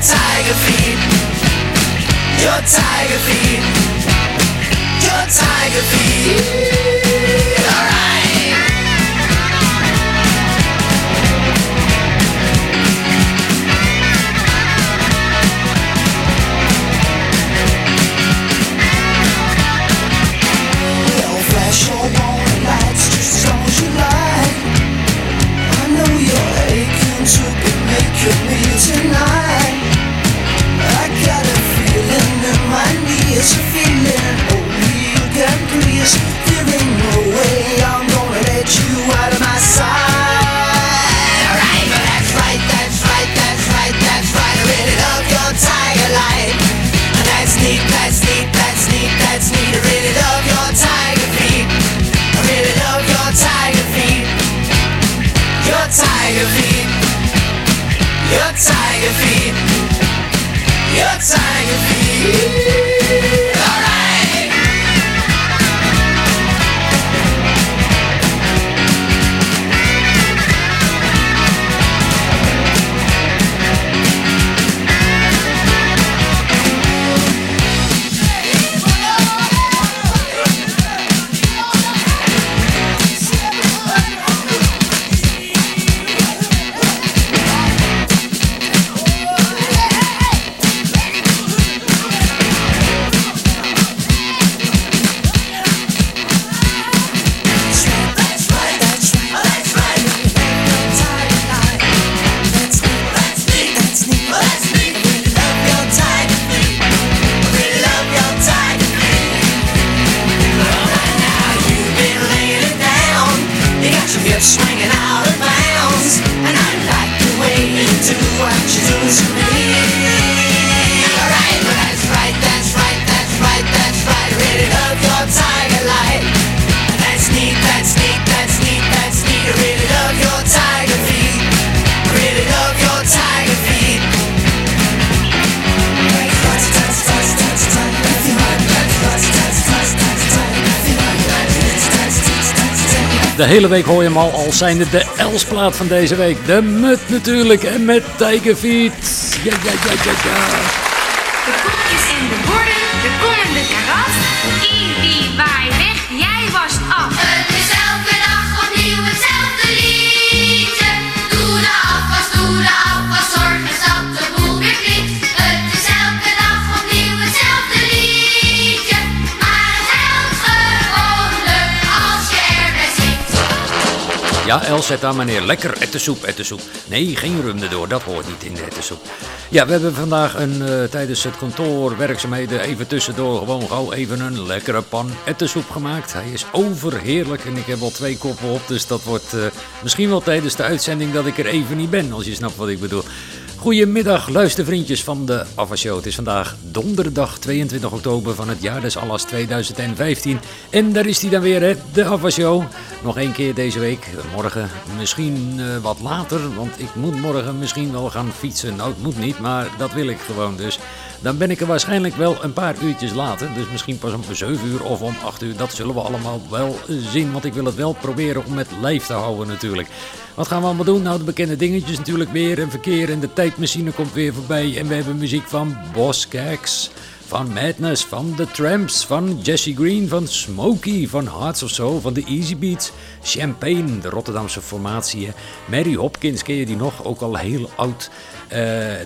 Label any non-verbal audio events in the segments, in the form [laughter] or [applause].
tiger feet. Your tiger feet. Your tiger feet. Your hele week hoor je hem al, al zijn het de Elsplaat van deze week. De Mut natuurlijk en met Tiger Feet. Ja, ja, ja, ja, ja. De koekjes en de borden, de kom en de karas. Ibi, waai weg, jij was af. Ja, Els, zet aan meneer. Lekker ettensoep, ettensoep. Nee, geen rum erdoor, dat hoort niet in de ettensoep. Ja, we hebben vandaag een, eh, tijdens het kantoorwerkzaamheden even tussendoor gewoon gauw even een lekkere pan ettensoep gemaakt. Hij is overheerlijk en ik heb al twee koppen op, dus dat wordt eh, misschien wel tijdens de uitzending dat ik er even niet ben, als je snapt wat ik bedoel. Goedemiddag, luistervriendjes van de Ava Show. Het is vandaag donderdag 22 oktober van het jaar des Allas 2015. En daar is hij dan weer, hè, de Ava Show. Nog één keer deze week. Morgen misschien eh, wat later, want ik moet morgen misschien wel gaan fietsen. Nou, het moet niet, maar dat wil ik gewoon dus. Dan ben ik er waarschijnlijk wel een paar uurtjes later. Dus misschien pas om 7 uur of om 8 uur. Dat zullen we allemaal wel zien. Want ik wil het wel proberen om het lijf te houden natuurlijk. Wat gaan we allemaal doen? Nou, de bekende dingetjes natuurlijk weer. En verkeer en de tijdmachine komt weer voorbij. En we hebben muziek van Boskeks. Van Madness, van The Tramps, van Jesse Green, van Smokey, van Hearts of Soul, van The Easy Beats, Champagne, de Rotterdamse formatie. Mary Hopkins, ken je die nog? Ook al heel oud. Eh,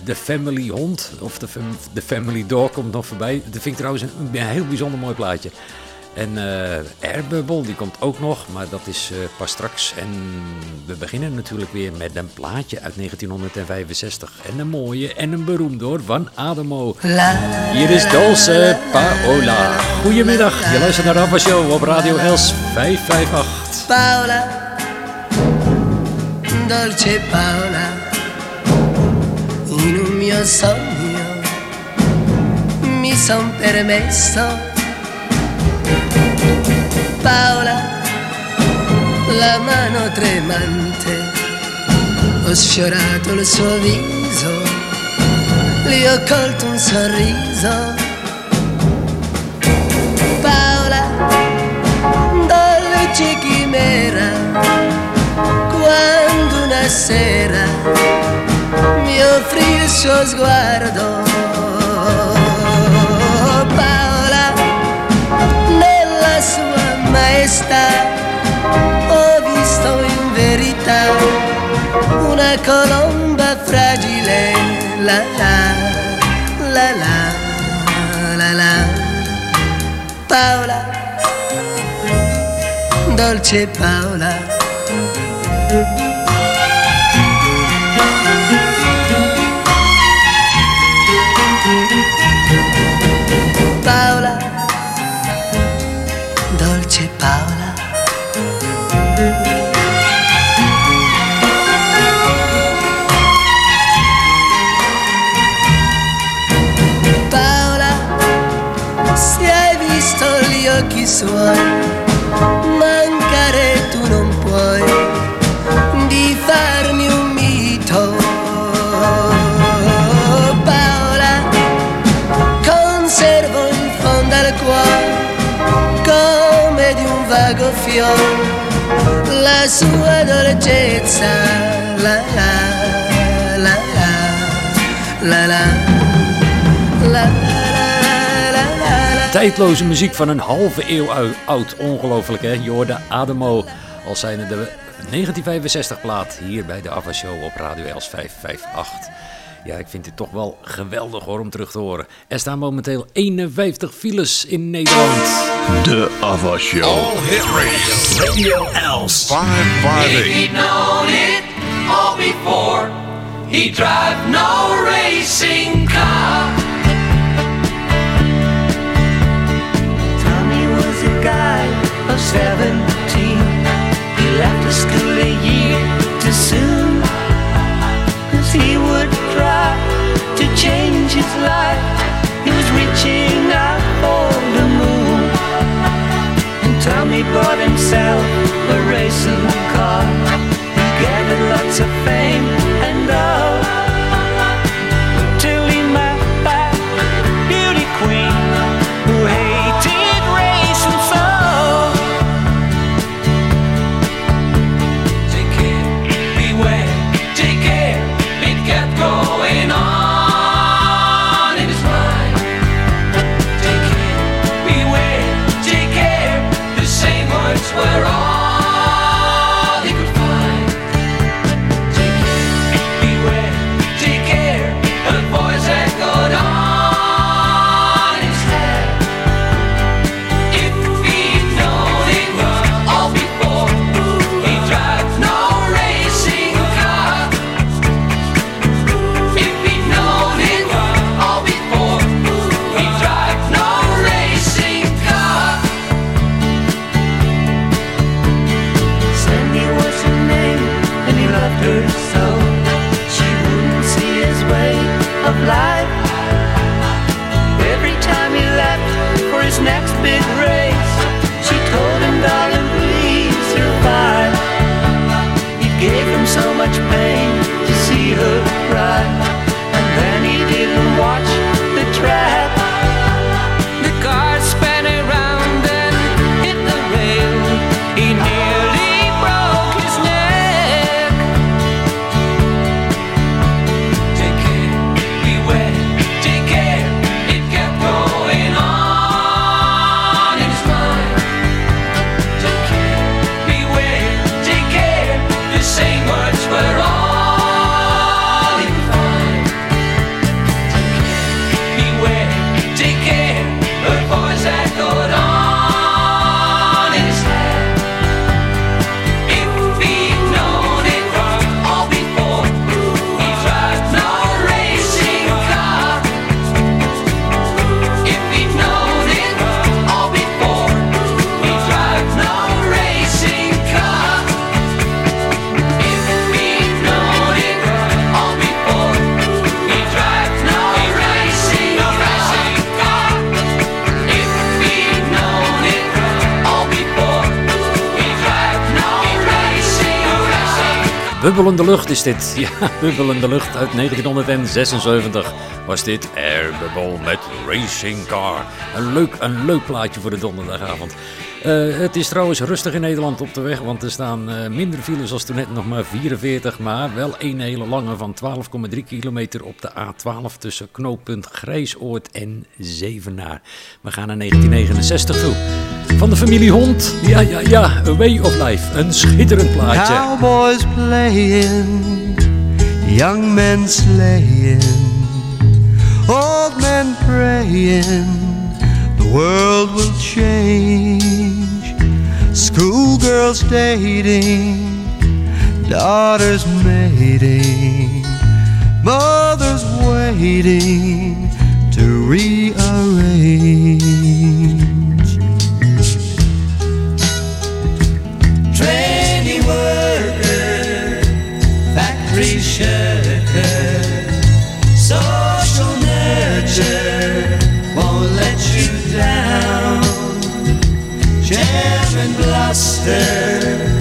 de Family Hond, of de, de Family Dog komt nog voorbij. Dat vind ik trouwens een, een heel bijzonder mooi plaatje. En eh Airbubble, die komt ook nog, maar dat is eh, pas straks. En we beginnen natuurlijk weer met een plaatje uit 1965. En een mooie en een beroemd hoor, van Ademo. Hier is Dolce Paola. Goedemiddag, je luistert naar de Rafa Show op Radio Els 558. Paola, dolce Paola, mio sogno mi son permesso. Paola, la mano tremante ho sfiorato il suo viso, gli ho colto un sorriso. Paola, dolce chimera, quando una sera mi offrì il suo sguardo. Paola, nella sua maestà ho visto in verità una colomba fragile, la la, la la, la la. Paola, dolce Paola. suoi. Mancare tu non puoi di farmi un mito. Paola, conservo in fondo al cuore come di un vago fiore la sua dolcezza. La la la la la la. la. Tijdloze muziek van een halve eeuw ou- oud. Ongelooflijk hè. Je hoorde Ademo als zijnde de 1965 plaat hier bij de Ava Show op Radio Els 558. Ja, ik vind dit toch wel geweldig hoor om terug te horen. Er staan momenteel 51 files in Nederland. De Ava Show. All Hit Radio. Radio Els. 558. He'd known it all before. He drive no racing car. Of 17. He left the school a year too soon. Cause he would try to change his life. He was reaching out for the moon. And Tommy bought himself a racing car. He gathered lots of fame Bubbelende Lucht is dit. Ja, Bubbelende Lucht uit 1976 was dit Air Bubble met Racing Car. Een leuk, een leuk plaatje voor de donderdagavond. Eh, het is trouwens rustig in Nederland op de weg, want er staan eh, minder files als toen net nog maar 44, maar wel een hele lange van 12,3 kilometer op de A12 tussen knooppunt Grijsoord en Zevenaar. We gaan naar 1969 toe. Van de familie Hond, ja ja ja, A Way of Life, een schitterend plaatje. Cowboys playing, young men slaying, old men praying, the world will change. Schoolgirls dating, daughters mating, mothers waiting to rearrange. blaster.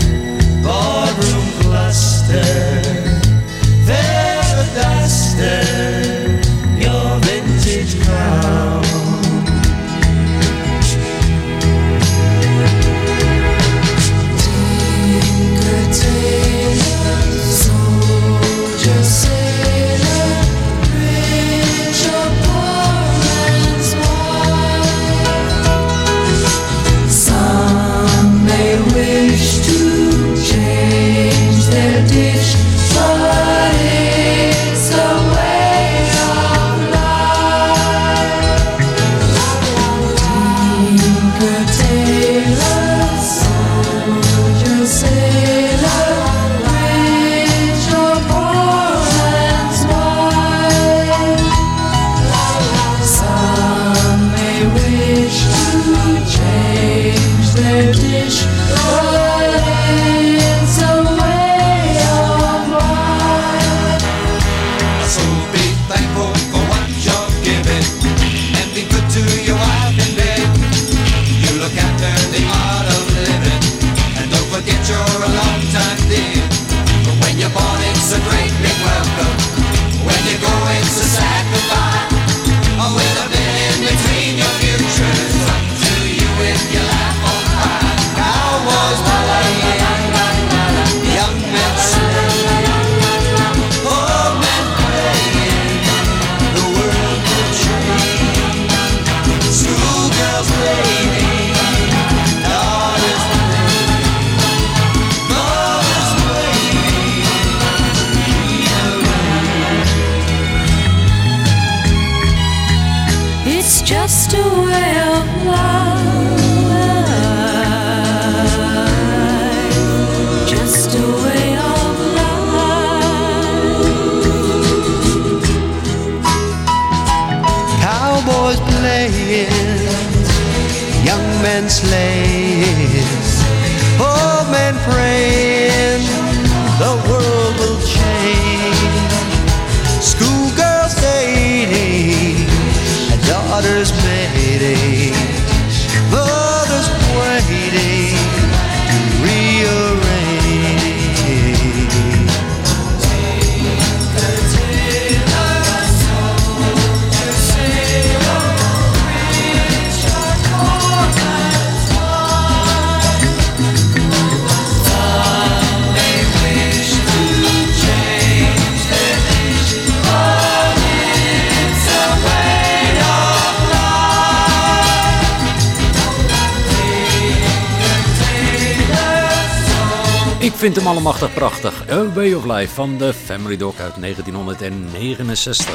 Ik vind hem allemachtig prachtig. A Way of Life van de Family Dog uit 1969.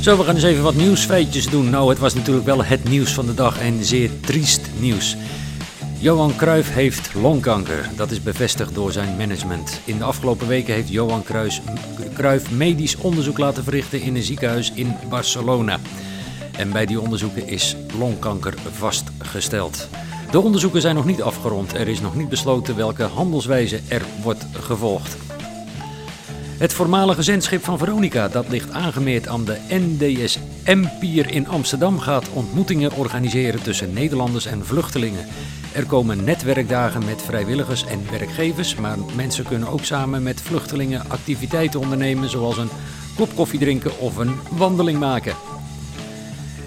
Zo, we gaan eens even wat nieuwsfeitjes doen. Nou, het was natuurlijk wel het nieuws van de dag en zeer triest nieuws. Johan Cruijff heeft longkanker. Dat is bevestigd door zijn management. In de afgelopen weken heeft Johan Cruijff medisch onderzoek laten verrichten in een ziekenhuis in Barcelona. En bij die onderzoeken is longkanker vastgesteld. De onderzoeken zijn nog niet afgerond. Er is nog niet besloten welke handelswijze er wordt gevolgd. Het voormalige zendschip van Veronica, dat ligt aangemeerd aan de NDSM-pier in Amsterdam, gaat ontmoetingen organiseren tussen Nederlanders en vluchtelingen. Er komen netwerkdagen met vrijwilligers en werkgevers, maar mensen kunnen ook samen met vluchtelingen activiteiten ondernemen, zoals een kop koffie drinken of een wandeling maken.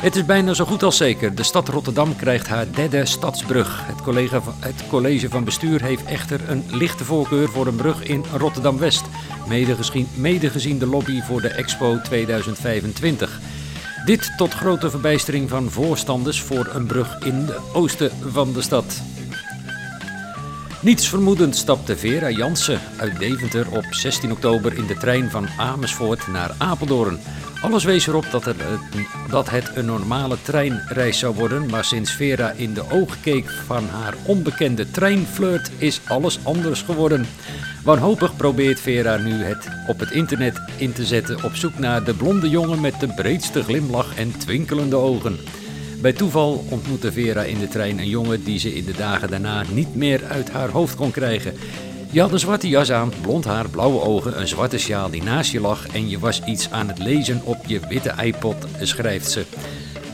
Het is bijna zo goed als zeker. De stad Rotterdam krijgt haar derde stadsbrug. Het, het college van bestuur heeft echter een lichte voorkeur voor een brug in Rotterdam-West. Mede, mede gezien de lobby voor de Expo 2025. Dit tot grote verbijstering van voorstanders voor een brug in de oosten van de stad. Niets vermoedend stapte Vera Jansen uit Deventer op 16 oktober in de trein van Amersfoort naar Apeldoorn. Alles wees erop dat het, dat het een normale treinreis zou worden, maar sinds Vera in de ogen keek van haar onbekende treinflirt is alles anders geworden. Wanhopig probeert Vera nu het op het internet in te zetten op zoek naar de blonde jongen met de breedste glimlach en twinkelende ogen. Bij toeval ontmoette Vera in de trein een jongen die ze in de dagen daarna niet meer uit haar hoofd kon krijgen. Je had een zwarte jas aan, blond haar, blauwe ogen, een zwarte sjaal die naast je lag en je was iets aan het lezen op je witte iPod, schrijft ze.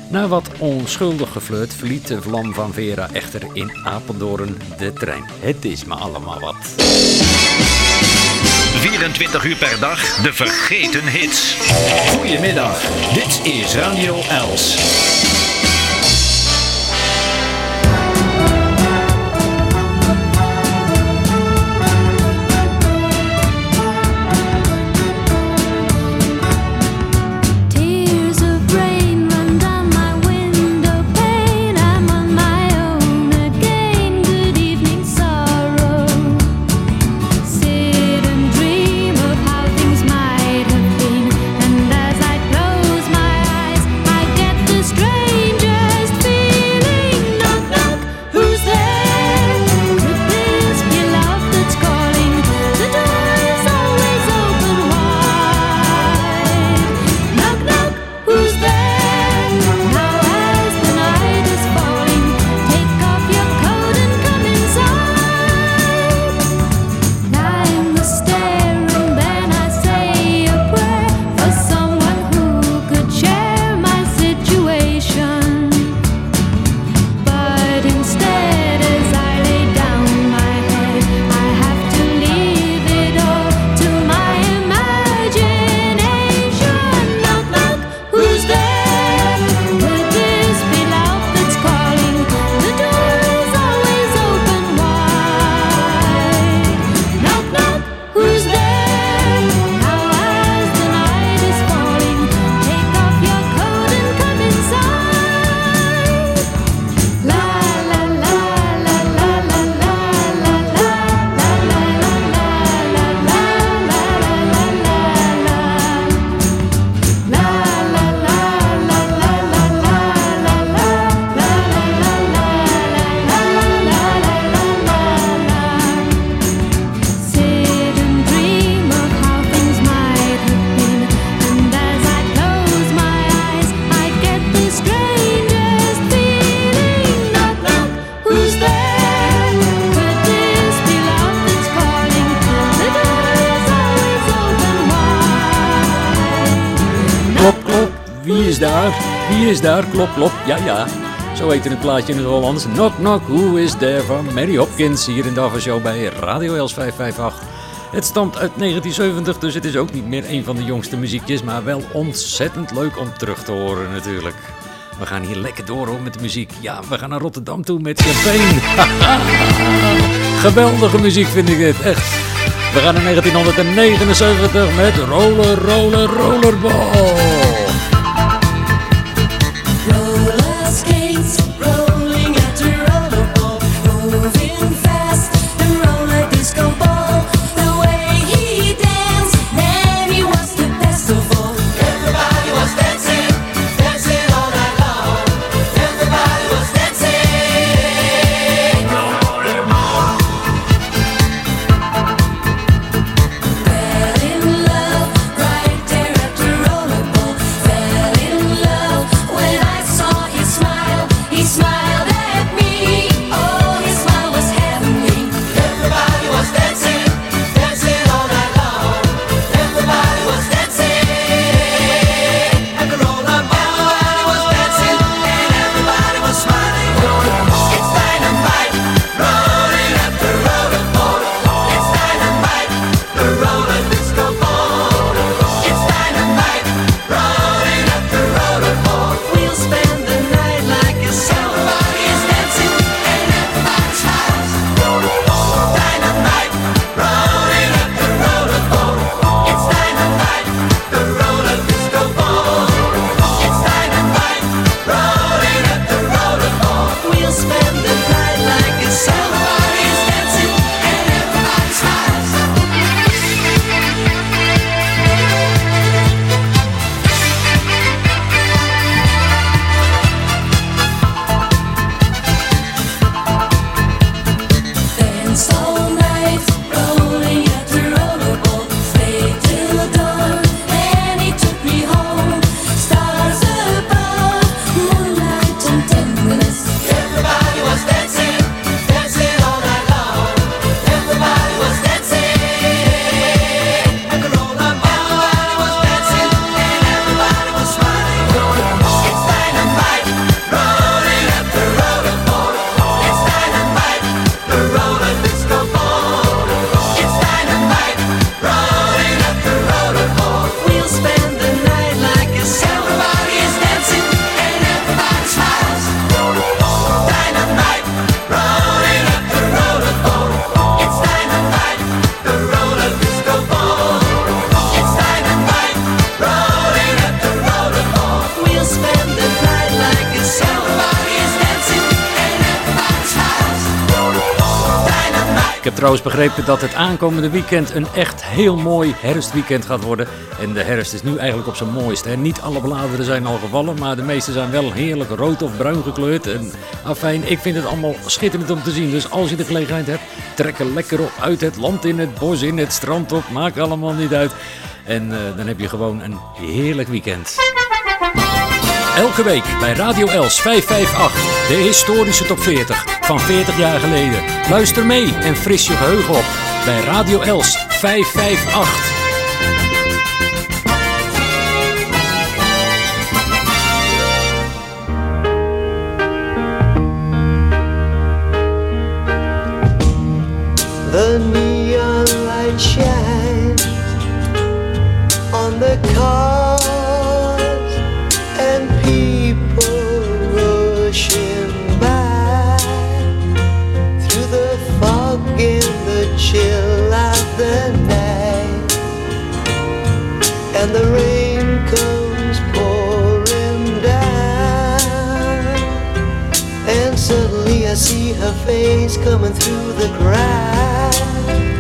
Na wat onschuldig geflirt verliet de vlam van Vera echter in Apeldoorn de trein. Het is me allemaal wat. 24 uur per dag, de vergeten hits. Goedemiddag, dit is Radio Els. Is daar? Klop, klop, ja, ja. Zo heette het plaatje in het Hollands. Knock, knock, who is there? Van Mary Hopkins hier in de Show bij Radio Els 558. Het stamt uit 1970, dus het is ook niet meer een van de jongste muziekjes, maar wel ontzettend leuk om terug te horen natuurlijk. We gaan hier lekker door hoor met de muziek. Ja, we gaan naar Rotterdam toe met champagne. [laughs] Geweldige muziek vind ik dit, echt. We gaan naar 1979 met Roller, Roller, Rollerball. Trouwens begrepen dat het aankomende weekend een echt heel mooi herfstweekend gaat worden. En de herfst is nu eigenlijk op zijn mooist. Hè. Niet alle bladeren zijn al gevallen, maar de meeste zijn wel heerlijk rood of bruin gekleurd. En afijn, ik vind het allemaal schitterend om te zien. Dus als je de gelegenheid hebt, trek er lekker op uit het land in, het bos in, het strand op. Maakt allemaal niet uit. En eh, dan heb je gewoon een heerlijk weekend. Elke week bij Radio Els 558, de historische top 40 van 40 jaar geleden. Luister mee en fris je geheugen op bij Radio Els 558. The neon light shines on the cars I see her face coming through the crowd.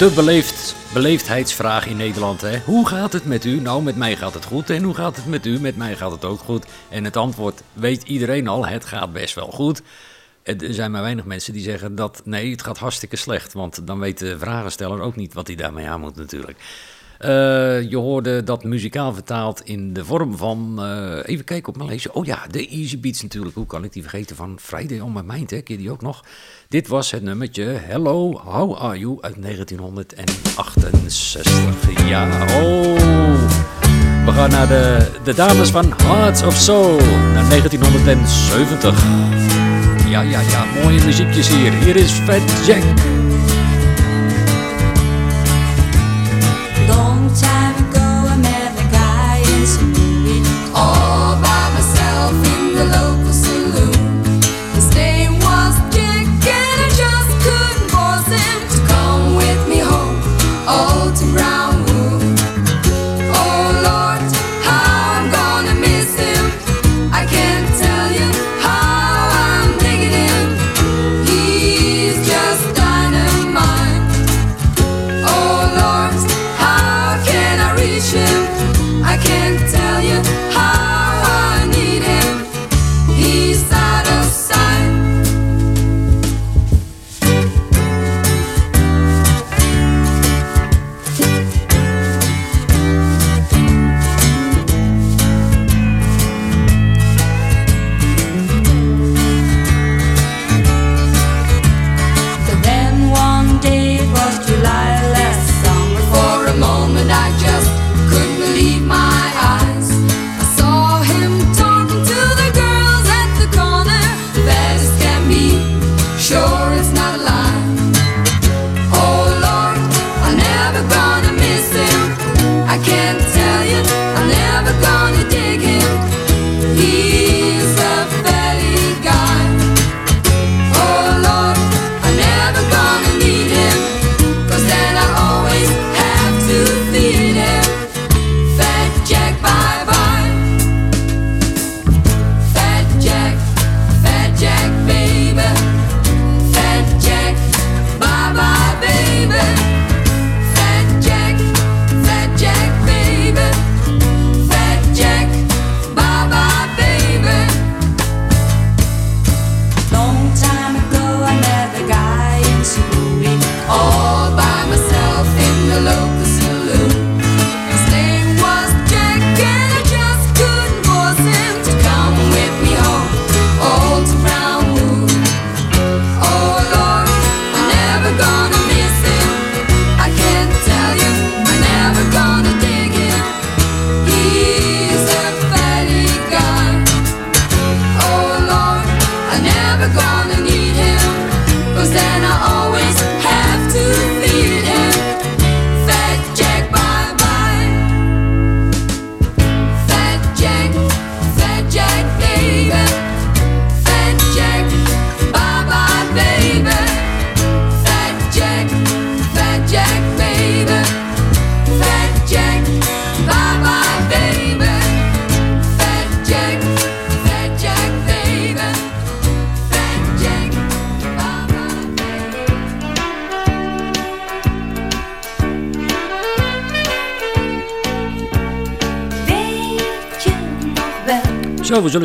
De beleefd, beleefdheidsvraag in Nederland. Hè? Hoe gaat het met u? Nou, met mij gaat het goed. En hoe gaat het met u? Met mij gaat het ook goed. En het antwoord weet iedereen al. Het gaat best wel goed. Er zijn maar weinig mensen die zeggen dat nee, het gaat hartstikke slecht. Want dan weet de vragensteller ook niet wat hij daarmee aan moet natuurlijk. Eh, je hoorde dat muzikaal vertaald in de vorm van... eh, even kijken op mijn lezen. Oh ja, de Easy Beats natuurlijk. Hoe kan ik die vergeten van Friday on My Mind, hè? Je die ook nog? Dit was het nummertje Hello, How Are You uit 1968. Ja, oh... We gaan naar de, de dames van Hearts of Soul naar 1970. Ja, ja, ja, mooie muziekjes hier. Hier is Fat Jack.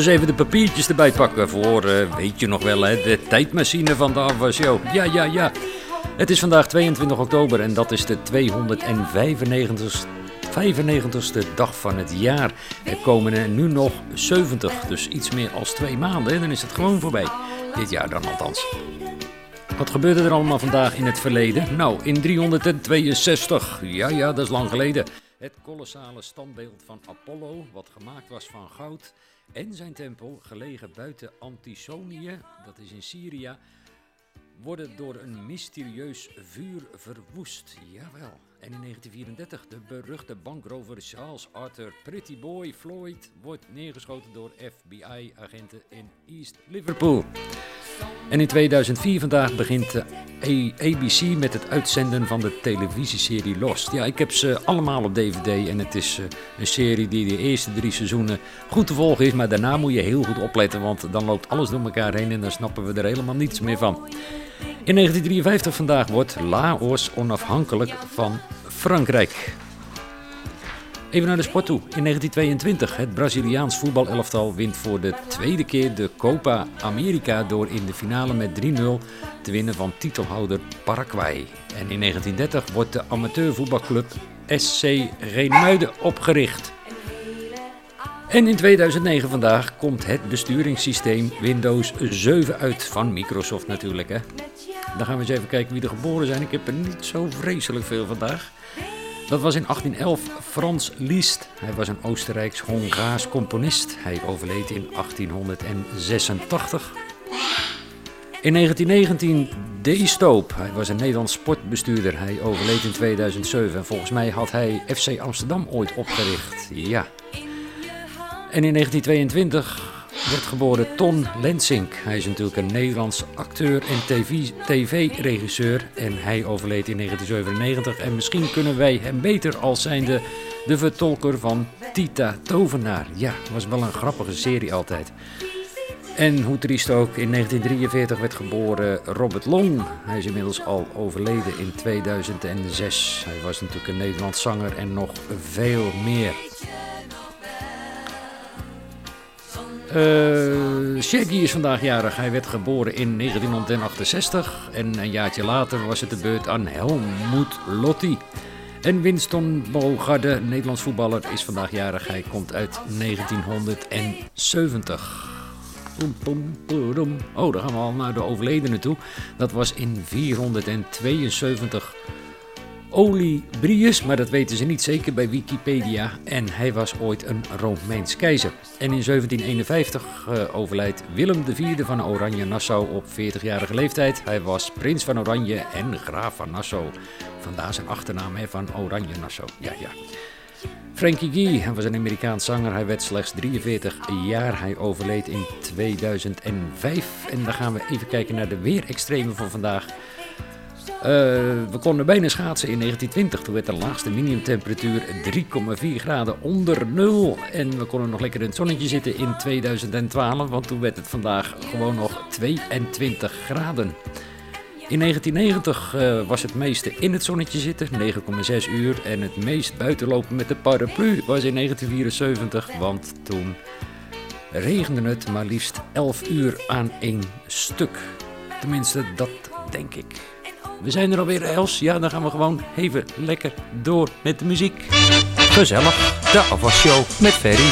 Zullen even de papiertjes erbij pakken voor, eh, weet je nog wel, hè, de tijdmachine van de Ava Show. Ja, ja, ja. Het is vandaag 22 oktober en dat is de 295 95ste dag van het jaar. Er komen er nu nog 70, dus iets meer als twee maanden. En dan is het gewoon voorbij. Dit jaar dan althans. Wat gebeurde er allemaal vandaag in het verleden? Nou, in 362, ja ja, dat is lang geleden. Het kolossale standbeeld van Apollo, wat gemaakt was van goud, en zijn tempel, gelegen buiten Antisonië, dat is in Syrië, worden door een mysterieus vuur verwoest. Jawel. En in 1934 de beruchte bankrover Charles Arthur Prettyboy Floyd wordt neergeschoten door FBI-agenten in East Liverpool. En in 2004 vandaag begint A- ABC met het uitzenden van de televisieserie Lost. Ja, ik heb ze allemaal op DVD en het is eh, een serie die de eerste drie seizoenen goed te volgen is. Maar daarna moet je heel goed opletten, want dan loopt alles door elkaar heen en dan snappen we er helemaal niets meer van. In 1953 vandaag wordt Laos onafhankelijk van Frankrijk. Even naar de sport toe. In 1922, het Braziliaans voetbalelftal wint voor de tweede keer de Copa America door in de finale met 3-0 te winnen van titelhouder Paraguay. En in 1930 wordt de amateurvoetbalclub SC Reenmuiden opgericht. En in 2009 vandaag komt het besturingssysteem Windows 7 uit van Microsoft natuurlijk. Hè? Dan gaan we eens even kijken wie er geboren zijn. Ik heb er niet zo vreselijk veel vandaag. Dat was in 1811 Frans Liszt. Hij was een Oostenrijks-Hongaars componist. Hij overleed in 1886. In 1919 D. Stoop. Hij was een Nederlands sportbestuurder. Hij overleed in 2007. En volgens mij had hij FC Amsterdam ooit opgericht. Ja. En in 1922 werd geboren Ton Lensink. Hij is natuurlijk een Nederlands acteur en TV tv-regisseur. En hij overleed in 1997. En misschien kunnen wij hem beter als zijnde de vertolker van Tita Tovenaar. Ja, was wel een grappige serie altijd. En hoe triest ook, in 1943 werd geboren Robert Long. Hij is inmiddels al overleden in 2006. Hij was natuurlijk een Nederlands zanger en nog veel meer. Shaggy is vandaag jarig. Hij werd geboren in 1968. En een jaartje later was het de beurt aan Helmoet Lotti. En Winston Bogarde, Nederlands voetballer, is vandaag jarig. Hij komt uit 1970. Poem, poem, poedum. Oh, dan gaan we al naar de overledene toe. Dat was in 472 Olibrius, maar dat weten ze niet zeker bij Wikipedia. En hij was ooit een Romeins keizer. En in 1751 eh, overlijdt Willem IV van Oranje-Nassau op 40-jarige leeftijd. Hij was prins van Oranje en graaf van Nassau. Vandaar zijn achternaam hè, van Oranje-Nassau. Ja, ja. Frankie Guy, was een Amerikaans zanger. Hij werd slechts 43 jaar. Hij overleed in 2005. En dan gaan we even kijken naar de weerextremen van vandaag. Eh, we konden bijna schaatsen in 1920. Toen werd de laagste minimumtemperatuur 3,4 graden onder nul. En we konden nog lekker in het zonnetje zitten in 2012. Want toen werd het vandaag gewoon nog 22 graden. In 1990 eh, was het meeste in het zonnetje zitten, 9,6 uur. En het meest buitenlopen met de paraplu was in 1974, want toen regende het maar liefst 11 uur aan één stuk. Tenminste, dat denk ik. We zijn er alweer, Els. Ja, dan gaan we gewoon even lekker door met de muziek. Gezellig, de afwasshow met Ferry.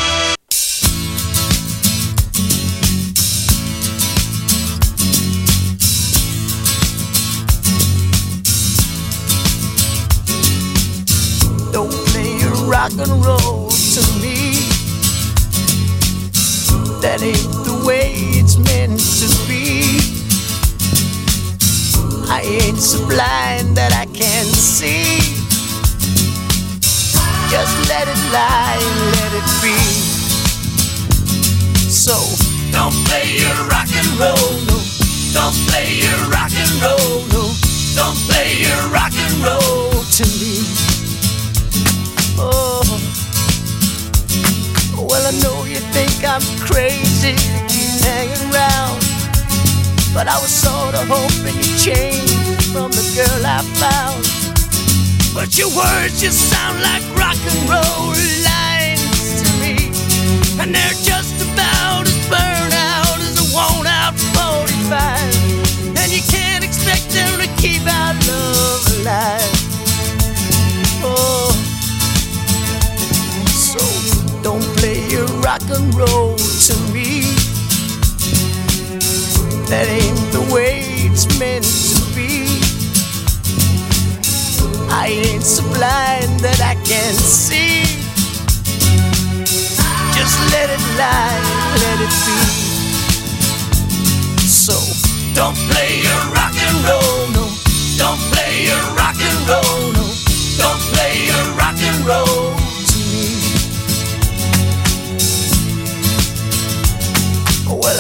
Rock and roll to me. That ain't the way it's meant to be. I ain't so blind that I can't see. Just let it lie let it be. So don't play your rock and roll, no. Don't play your rock and roll, no. Don't play your rock and roll to me. Oh, well, I know you think I'm crazy hanging around. But I was sorta hoping you'd change from the girl I found. But your words just sound like rock and roll lines to me, and they're just about as burned out as a worn out 45. And you can't expect them to keep our love alive. Oh, so don't play your rock and roll to me. That ain't the way it's meant to be. I ain't so blind that I can't see. Just let it lie, let it be. So don't play your rock and roll, no. Don't play your rock and roll, no. Don't play your rock and roll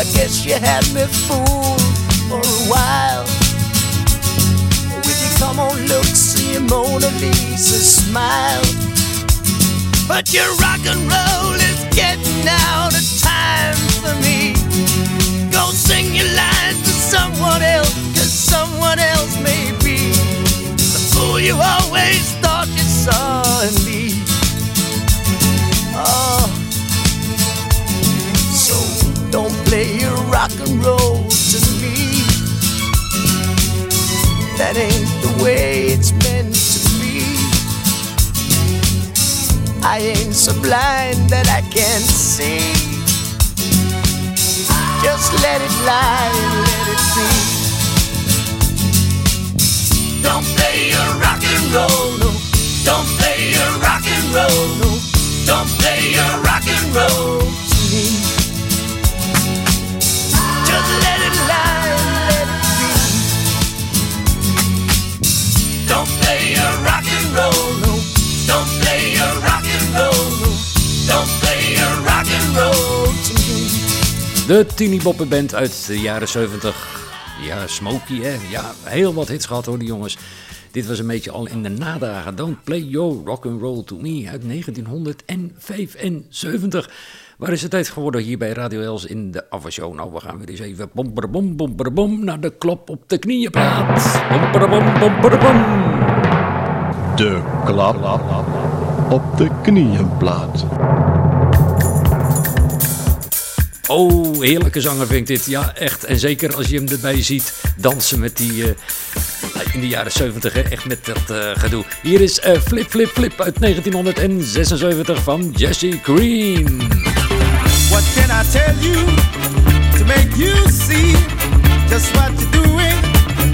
I guess you had me fooled for a while. With your come on looks and your Mona Lisa smile. But your rock and roll is getting out of time for me. Go sing your lines to someone else, cause someone else may be the fool you always thought you saw in me. Oh, rock and roll to me. That ain't the way it's meant to be. I ain't so blind that I can't see. Just let it lie and let it be. Don't play your rock and roll, no. Don't play your rock and roll, no. Don't play your rock and roll De Tini Boppen Band uit de jaren 70. Ja, Smokey, hè. Ja, heel wat hits gehad hoor, die jongens. Dit was een beetje al in de nadagen. Don't Play Your Rock and Roll to Me uit 1975. Waar is het tijd geworden hier bij Radio Els in de Avashow? Nou, we gaan weer eens even bomperbom, bomperbom naar de klop op de knieën praat. Bomperbom, bomperbom. De klap op de knieënplaat. Oh, heerlijke zanger vind ik dit. Ja, echt. En zeker als je hem erbij ziet dansen met die... eh, in de jaren 70, hè, echt met dat eh, gedoe. Hier is eh, Flip Flip Flip uit 1976 van Jesse Green. What can I tell you to make you see just what you're doing,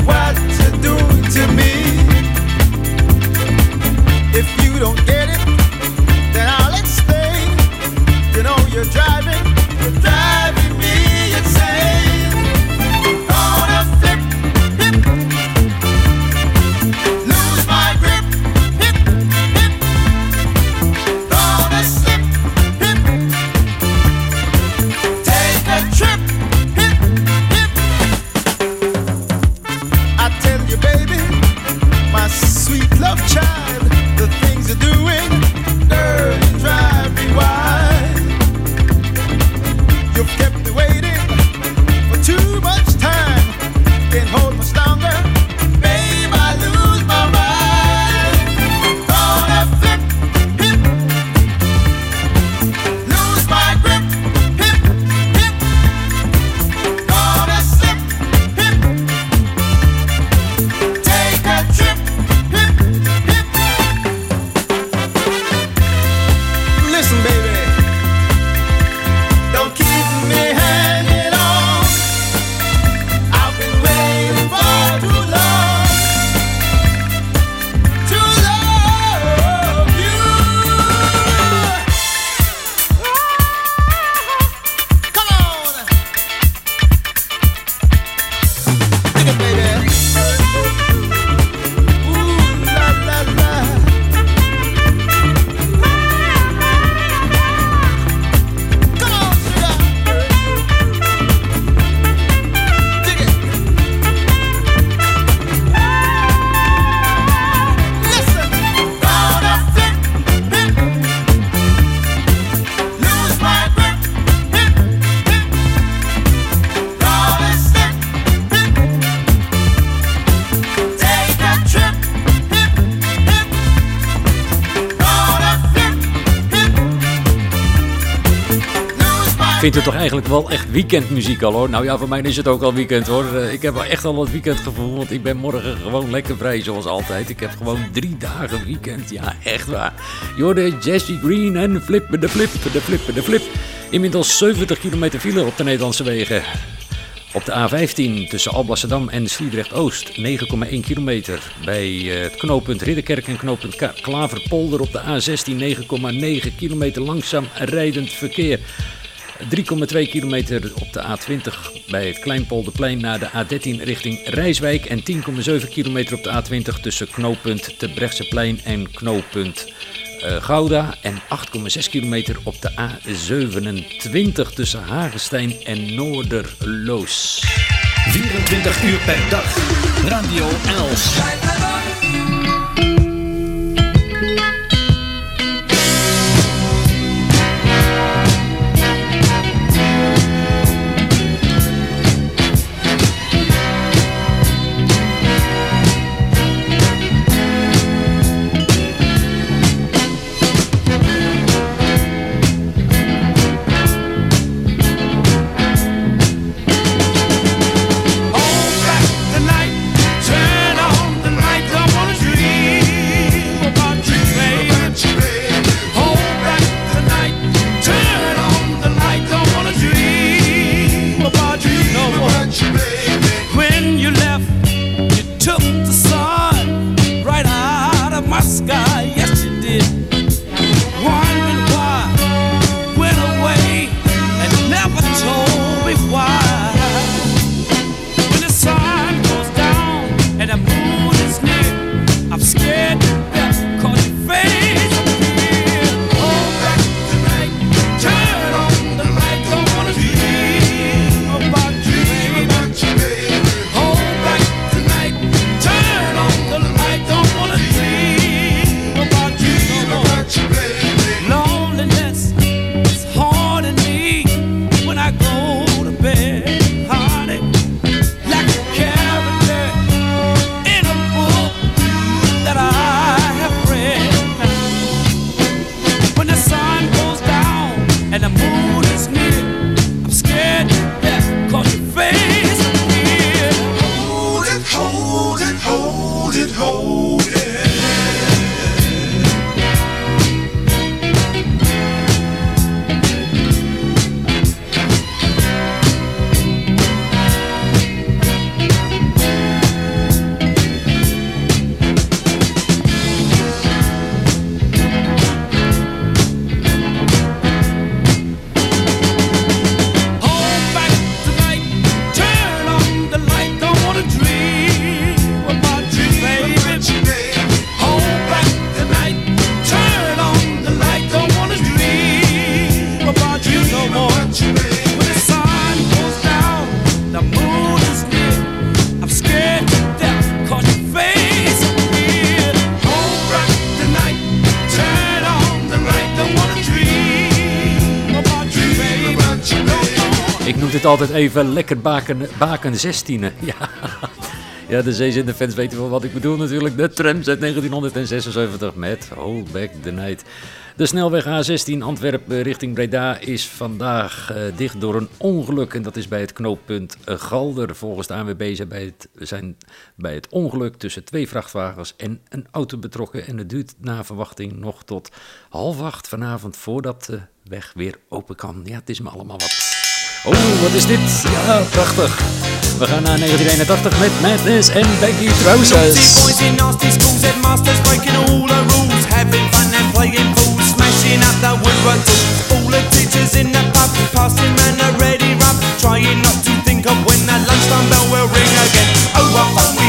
what you're doing to me? If you don't get it, then I'll explain. You know you're driving, you're driving eigenlijk wel echt weekendmuziek al hoor. Nou ja, voor mij is het ook al weekend hoor. Eh, Ik heb echt al het weekendgevoel, want ik ben morgen gewoon lekker vrij zoals altijd. Ik heb gewoon drie dagen weekend. Ja, echt waar. Jorde, Jesse Green en Flip de Flip, de Flip de Flip. Inmiddels 70 kilometer file op de Nederlandse wegen. Op de A15 tussen Alblasserdam en Sliedrecht-Oost 9,1 kilometer. Bij eh, het knooppunt Ridderkerk en knooppunt Klaverpolder op de A16 9,9 kilometer langzaam rijdend verkeer. 3,2 kilometer op de A20 bij het Kleinpolderplein naar de A13 richting Rijswijk. En 10,7 kilometer op de A20 tussen knooppunt Terbrechtseplein en knooppunt eh, Gouda. En 8,6 kilometer op de A27 tussen Hagestein en Noorderloos. 24 uur per dag. Radio Els. Even lekker baken, baken 16. [laughs] Ja. ja, de zeezende fans weten wel wat ik bedoel natuurlijk. De trams uit 1976 met Hold Back the Night. De snelweg A16 Antwerpen richting Breda is vandaag eh, dicht door een ongeluk. En dat is bij het knooppunt Galder. Volgens de ANWB zijn bij, het, zijn bij het ongeluk tussen twee vrachtwagens en een auto betrokken. En het duurt na verwachting nog tot half acht vanavond voordat de weg weer open kan. Ja, het is me allemaal wat. Oh, wat is dit? Ja, prachtig. We gaan naar 1981 met Madness en Becky Trousers. boys in nasty schools, headmasters breaking all the rules, having fun and playing fools, smashing up the woodwork tools. All the teachers in the pub, passing round a ready rub, trying not to think of when that lunchtime bell will ring again. Oh, what fun we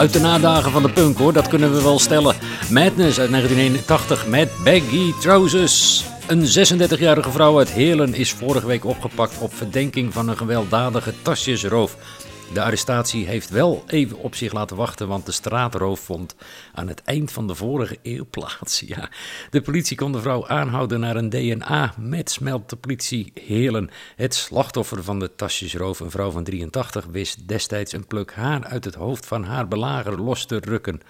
Uit de nadagen van de punk hoor, dat kunnen we wel stellen. Madness uit 1981 met Baggy Trousers. Een 36-jarige vrouw uit Heerlen is vorige week opgepakt op verdenking van een gewelddadige tasjesroof. De arrestatie heeft wel even op zich laten wachten, want de straatroof vond aan het eind van de vorige eeuw [laughs] plaats. Ja, de politie kon de vrouw aanhouden naar een DNA-match, de politie Heerlen. Het slachtoffer van de tasjesroof, een vrouw van 83, wist destijds een pluk haar uit het hoofd van haar belager los te rukken.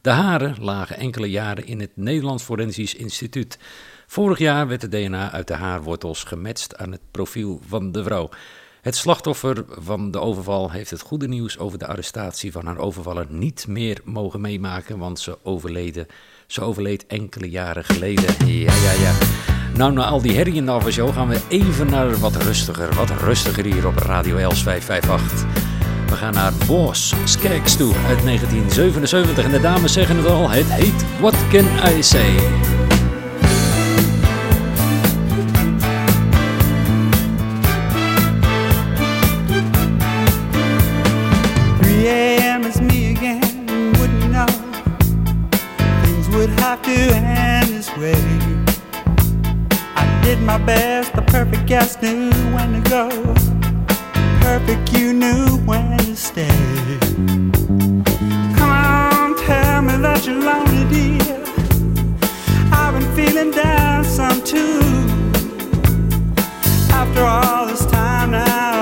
De haren lagen enkele jaren in het Nederlands Forensisch Instituut. Vorig jaar werd de DNA uit de haarwortels gematcht aan het profiel van de vrouw. Het slachtoffer van de overval heeft het goede nieuws over de arrestatie van haar overvaller niet meer mogen meemaken, want ze, overleden, ze overleed enkele jaren geleden. Ja, ja, ja. Nou, na al die herrie in de avondshow gaan we even naar wat rustiger, wat rustiger hier op Radio Els 558. We gaan naar Boss Skaggs toe uit 1977 en de dames zeggen het al, het heet What Can I Say? Have to end this way. I did my best, the perfect guest knew when to go. Perfect, you knew when to stay. Come on, tell me that you're lonely, dear. I've been feeling down some too. After all this time now,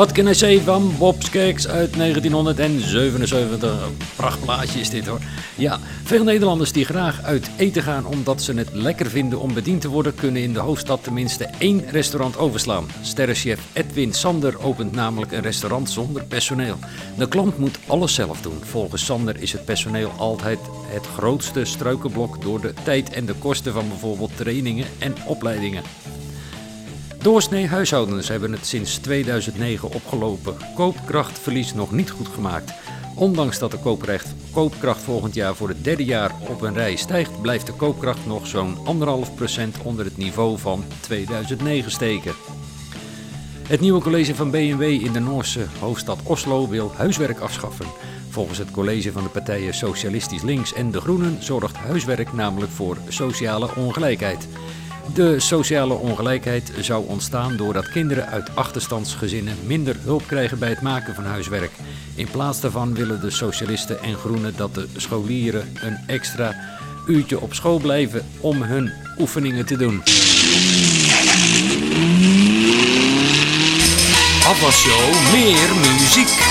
Wat kan ik van Bob Skaggs uit 1977? Een prachtplaatje is dit hoor. Ja, veel Nederlanders die graag uit eten gaan omdat ze het lekker vinden om bediend te worden, kunnen in de hoofdstad tenminste één restaurant overslaan. Sterrenchef Edwin Sander opent namelijk een restaurant zonder personeel. De klant moet alles zelf doen. Volgens Sander is het personeel altijd het grootste struikenblok door de tijd en de kosten van bijvoorbeeld trainingen en opleidingen. Doorsnee huishoudens hebben het sinds 2009 opgelopen koopkrachtverlies nog niet goed gemaakt. Ondanks dat de koopkracht volgend jaar voor het derde jaar op een rij stijgt, blijft de koopkracht nog zo'n 1,5% onder het niveau van 2009 steken. Het nieuwe college van BMW in de Noorse hoofdstad Oslo wil huiswerk afschaffen. Volgens het college van de partijen Socialistisch Links en De Groenen zorgt huiswerk namelijk voor sociale ongelijkheid. De sociale ongelijkheid zou ontstaan doordat kinderen uit achterstandsgezinnen minder hulp krijgen bij het maken van huiswerk. In plaats daarvan willen de socialisten en groenen dat de scholieren een extra uurtje op school blijven om hun oefeningen te doen. Afwasshow, meer muziek.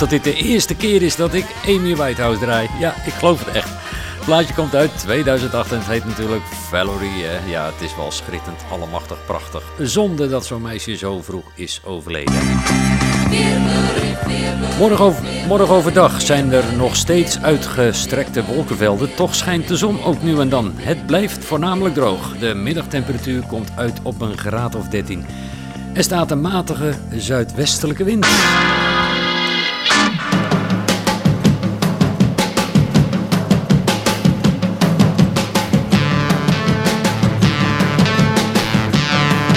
Dat dit de eerste keer is dat ik Amy Whitehouse draai. Ja, ik geloof het echt. Het plaatje komt uit 2008 en het heet natuurlijk Valerie. Ja, het is wel schrittend, allemachtig prachtig. Zonde dat zo'n meisje zo vroeg is overleden. Morgen, over, morgen overdag zijn er nog steeds uitgestrekte wolkenvelden. Toch schijnt de zon ook nu en dan. Het blijft voornamelijk droog. De middagtemperatuur komt uit op een graad of 13. Er staat een matige zuidwestelijke wind.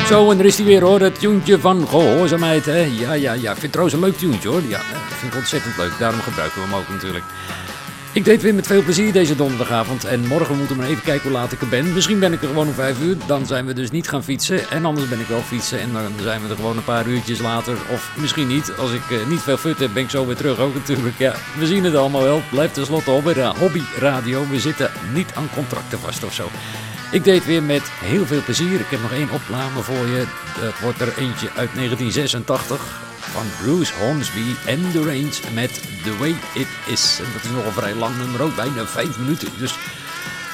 Zo, en er is hij weer hoor, het tuentje van gehoorzaamheid. Hè? Ja, ja, ja. Ik vind trouwens een leuk tuentje hoor. Ja, vind ik ontzettend leuk. Daarom gebruiken we hem ook natuurlijk. Ik deed weer met veel plezier deze donderdagavond. En morgen moeten we maar even kijken hoe laat ik er ben. Misschien ben ik er gewoon om vijf uur. Dan zijn we dus niet gaan fietsen. En anders ben ik wel fietsen. En dan zijn we er gewoon een paar uurtjes later. Of misschien niet. Als ik eh, niet veel fut heb, ben ik zo weer terug ook natuurlijk. Ja, we zien het allemaal wel. Blijft tenslotte hobby, hobby radio. We zitten niet aan contracten vast of zo. Ik deed weer met heel veel plezier. Ik heb nog één opname voor je. Dat wordt er eentje uit 1986 van Bruce Hornsby en The Range met The Way It Is. En dat is nog een vrij lang nummer, ook bijna vijf minuten. Dus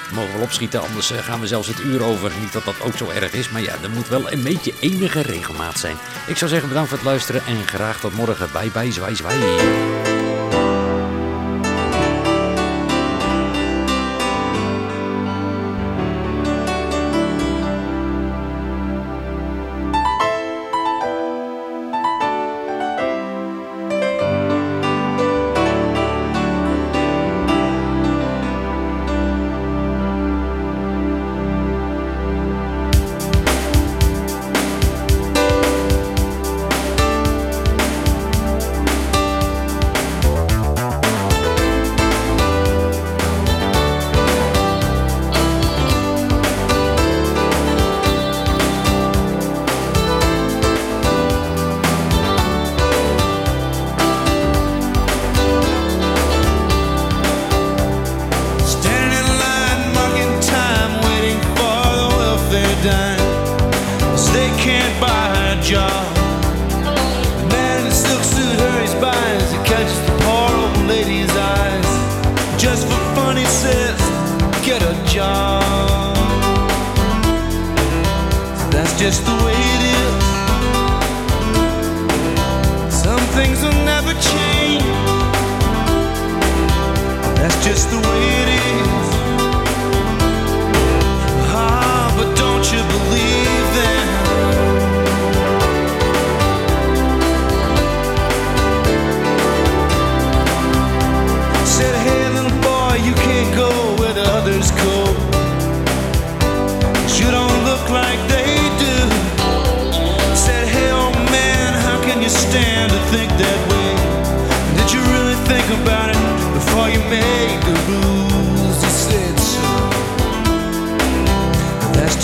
we mogen wel opschieten, anders eh, gaan we zelfs het uur over. Niet dat dat ook zo erg is, maar ja, er moet wel een beetje enige regelmaat zijn. Ik zou zeggen bedankt voor het luisteren en graag tot morgen. Bye bye, zwaai zwaai.